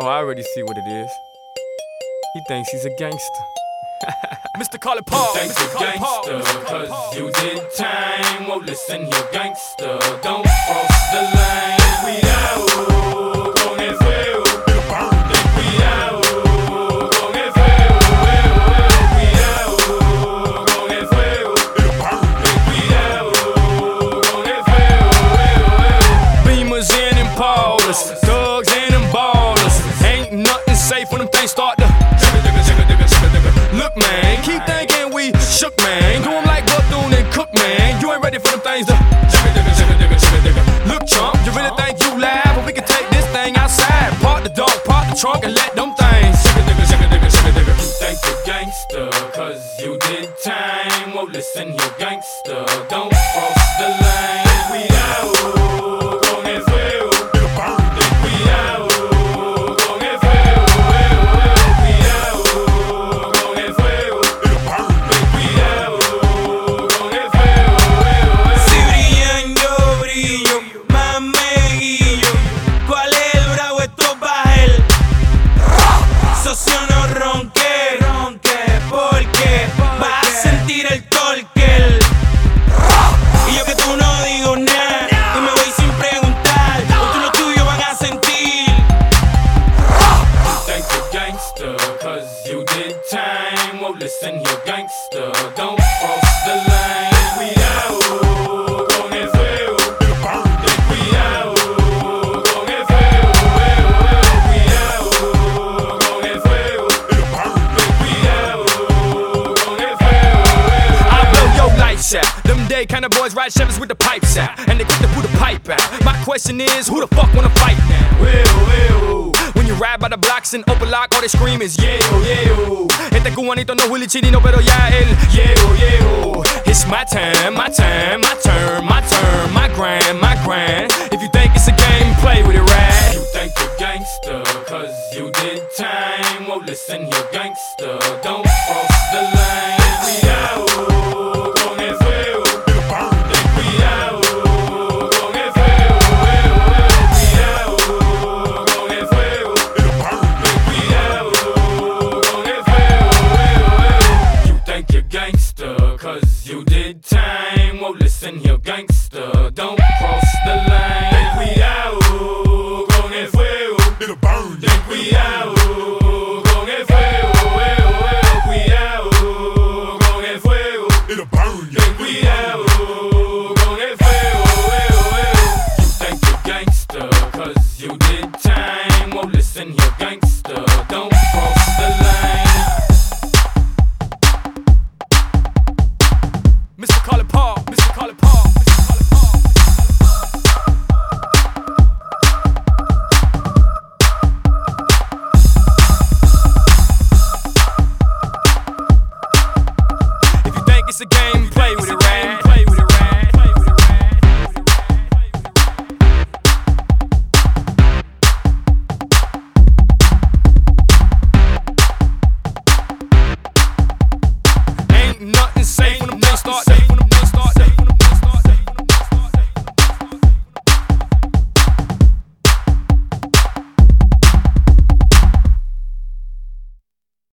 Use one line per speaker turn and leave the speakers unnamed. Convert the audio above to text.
Oh, I already see what it is. He thinks he's a gangster. Mr. Carly Paul.
Thanks
Mr.
gangster, cause you did time. Well, listen here, gangster, don't cross the line. Cuidado con el fuego. Ten cuidado con el fuego. Cuidado con el fuego. Ten cuidado con el fuego.
Beamers and shook, man. Do like Bethune and Cook, man. You ain't ready for them things to. Look, chump, you really think you laugh? But we can take this thing outside. Park the dog, park the trunk, and let them things.
You think you're gangster, cause you did time. Well, listen here, gangster, don't
ronque, ronque, porque vas a sentir el torque. Y yo que tú no digo nada, y me voy sin preguntar. Tú lo tuyo van a sentir.
Think you're gangster, cause you did time. Well, listen here, gangster, don't cross
out. Them day kind of boys ride Chevys with the pipes out. And they quick to put the pipe out. My question is, who the fuck wanna fight now?
Well, well.
When you ride by the blocks and open lock, all they scream is yeah, oh, yeah. oh. Este cubanito no Willy Chirino, pero ya el yeah, oh, yeah. Oh. It's my time, my time, my turn, my turn, my grind, my grind. If you think it's a game, play with it right.
You think you're gangster, cause you did time. Well, listen here, gangster, don't cross the line. Cuidado con cause you did time. Well, listen here, gangster, don't cross the line. Ten cuidado con el fuego. Ten cuidado con el fuego. Cuidado con el fuego. Ten cuidado con el fuego. You think you're gangster, cause you did time. Well, listen here, gangster, don't cross the line.
Mr. Carly Paul, Mr. Carly Paul, If you think it's a game, play with it, right? Play with it, right? Play with it, right? Ain't nothing safe when the things start.